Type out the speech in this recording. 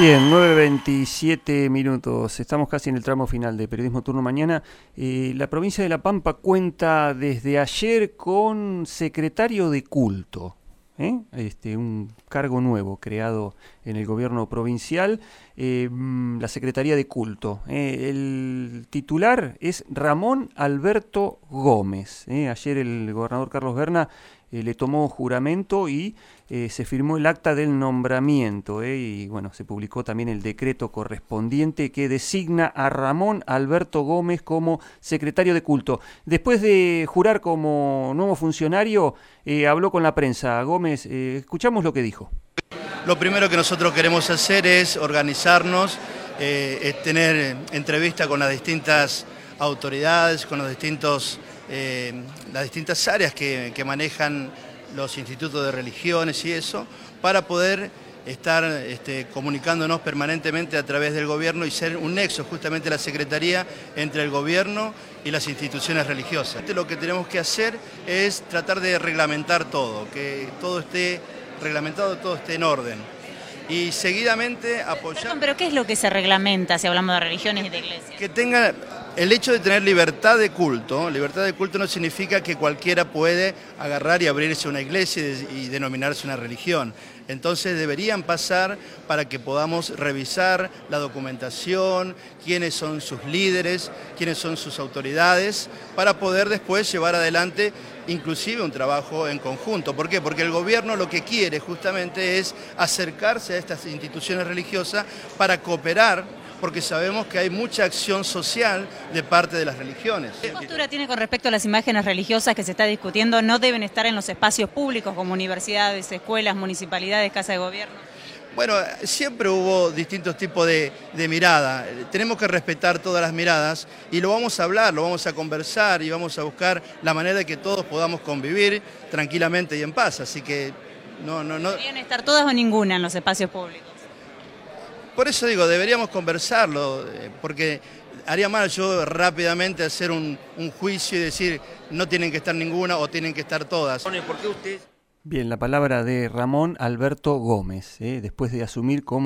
Bien, 9.27 minutos. Estamos casi en el tramo final de Periodismo Turno Mañana. Eh, la provincia de La Pampa cuenta desde ayer con secretario de culto. ¿eh? Este, un cargo nuevo creado en el gobierno provincial, eh, mm, la Secretaría de Culto. el titular es Ramón Alberto Gómez. Ayer el gobernador Carlos Berna le tomó juramento y eh, se firmó el acta del nombramiento eh, y bueno, se publicó también el decreto correspondiente que designa a Ramón Alberto Gómez como secretario de culto. Después de jurar como nuevo funcionario, eh, habló con la prensa. Gómez, escuchamos lo que dijo. Lo primero que nosotros queremos hacer es organizarnos, es tener entrevista con las distintas autoridades, con los distintos, las distintas áreas que, que manejan los institutos de religiones y eso, para poder estar este, comunicándonos permanentemente a través del gobierno y ser un nexo justamente la Secretaría entre el gobierno y las instituciones religiosas. Lo que tenemos que hacer es tratar de reglamentar todo, que todo esté reglamentado, todo esté en orden. Y seguidamente apoyar... pero ¿qué es lo que se reglamenta si hablamos de religiones y de iglesias? Que tenga el hecho de tener libertad de culto, libertad de culto no significa que cualquiera puede agarrar y abrirse una iglesia y denominarse una religión. Entonces deberían pasar para que podamos revisar la documentación, quiénes son sus líderes, quiénes son sus autoridades, para poder después llevar adelante inclusive un trabajo en conjunto. ¿Por qué? Porque el gobierno lo que quiere justamente es acercarse a estas instituciones religiosas para cooperar porque sabemos que hay mucha acción social de parte de las religiones. ¿Qué postura tiene con respecto a las imágenes religiosas que se está discutiendo? ¿No deben estar en los espacios públicos como universidades, escuelas, municipalidades, casa de gobierno? Bueno, siempre hubo distintos tipos de, mirada. Tenemos que respetar todas las miradas y lo vamos a hablar, lo vamos a conversar y vamos a buscar la manera de que todos podamos convivir tranquilamente y en paz. Así que no, no, no. ¿Deberían estar todas o ninguna en los espacios públicos? Por eso digo, deberíamos conversarlo, eh, porque haría mal yo rápidamente hacer un, juicio y decir no tienen que estar ninguna o tienen que estar todas. ¿Por qué usted... Bien, la palabra de Ramón Alberto Gómez, eh, después de asumir como